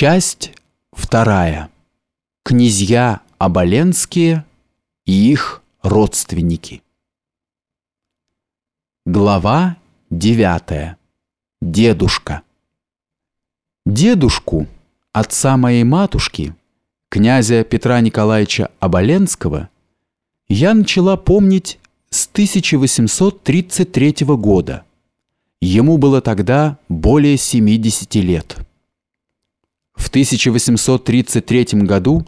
Часть вторая. Князья Оболенские и их родственники. Глава девятая. Дедушка. Дедушку, отца моей матушки, князя Петра Николаевича Оболенского, я начала помнить с 1833 года. Ему было тогда более 70 лет. В 1833 году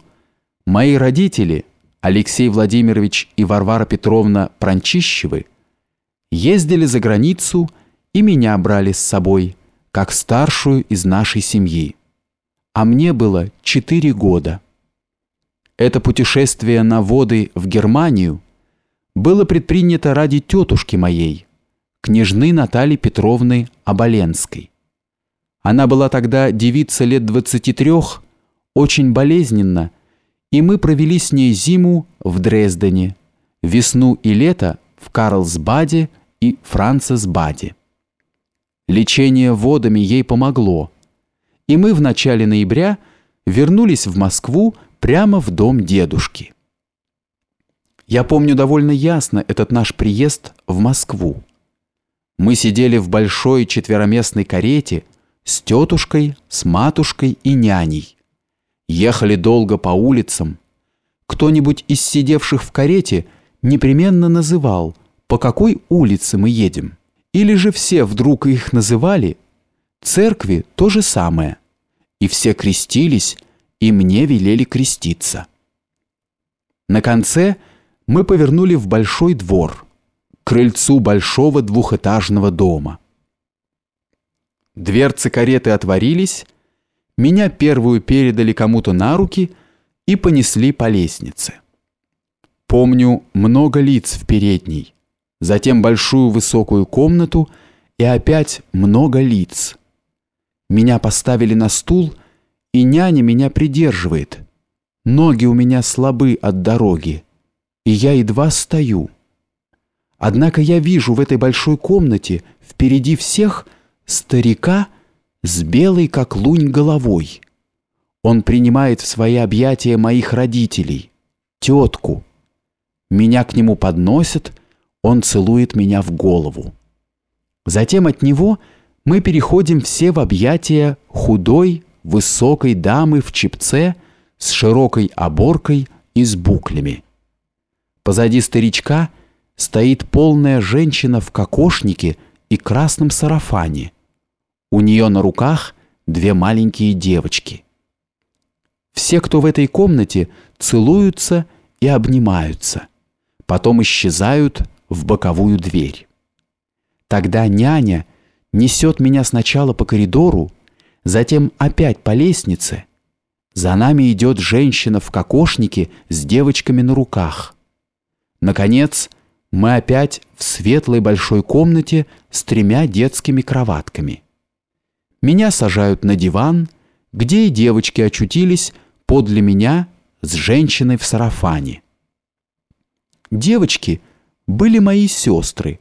мои родители, Алексей Владимирович и Варвара Петровна Пранчищевы, ездили за границу и меня брали с собой, как старшую из нашей семьи. А мне было 4 года. Это путешествие на воды в Германию было предпринято ради тетушки моей, княжны Натальи Петровны Оболенской. Она была тогда девица лет 23, очень болезненна, и мы провели с ней зиму в Дрездене, весну и лето в Карлсбаде и Францисбаде. Лечение водами ей помогло, и мы в начале ноября вернулись в Москву прямо в дом дедушки. Я помню довольно ясно этот наш приезд в Москву. Мы сидели в большой четвероместной карете – с тетушкой, с матушкой и няней. Ехали долго по улицам. Кто-нибудь из сидевших в карете непременно называл, по какой улице мы едем. Или же все вдруг их называли. Церкви то же самое. И все крестились, и мне велели креститься. На конце мы повернули в большой двор, к крыльцу большого двухэтажного дома. Дверцы кареты отворились, меня первую передали кому-то на руки и понесли по лестнице. Помню много лиц в передней, затем большую высокую комнату и опять много лиц. Меня поставили на стул, и няня меня придерживает. Ноги у меня слабы от дороги, и я едва стою. Однако я вижу в этой большой комнате впереди всех – старика с белой, как лунь, головой. Он принимает в свои объятия моих родителей, тетку. Меня к нему подносят, он целует меня в голову. Затем от него мы переходим все в объятия худой, высокой дамы в чепце с широкой оборкой и с буклями. Позади старичка стоит полная женщина в кокошнике и красном сарафане – у нее на руках две маленькие девочки. Все, кто в этой комнате, целуются и обнимаются, потом исчезают в боковую дверь. Тогда няня несет меня сначала по коридору, затем опять по лестнице. За нами идет женщина в кокошнике с девочками на руках. Наконец, мы опять в светлой большой комнате с тремя детскими кроватками. Меня сажают на диван, где и девочки очутились подле меня с женщиной в сарафане. Девочки были мои сестры,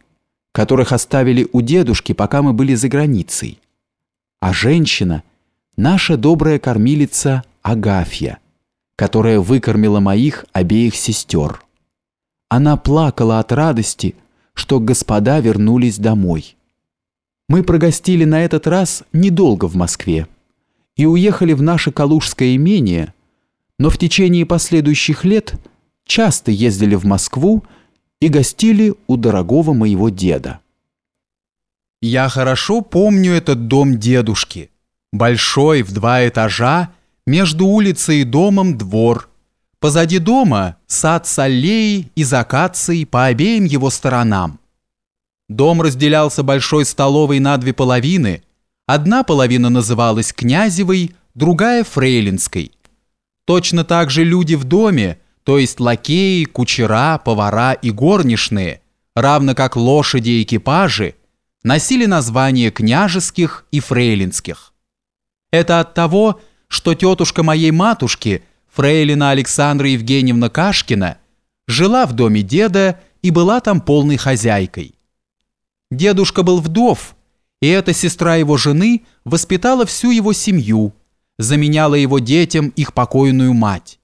которых оставили у дедушки, пока мы были за границей. А женщина – наша добрая кормилица Агафья, которая выкормила моих обеих сестер. Она плакала от радости, что господа вернулись домой. Мы прогостили на этот раз недолго в Москве и уехали в наше Калужское имение, но в течение последующих лет часто ездили в Москву и гостили у дорогого моего деда. Я хорошо помню этот дом дедушки. Большой, в два этажа, между улицей и домом двор. Позади дома сад с аллеей и закацией по обеим его сторонам. Дом разделялся большой столовой на две половины. Одна половина называлась Князевой, другая – Фрейлинской. Точно так же люди в доме, то есть лакеи, кучера, повара и горничные, равно как лошади и экипажи, носили названия княжеских и фрейлинских. Это от того, что тетушка моей матушки, фрейлина Александра Евгеньевна Кашкина, жила в доме деда и была там полной хозяйкой. Дедушка был вдов, и эта сестра его жены воспитала всю его семью, заменяла его детям их покойную мать.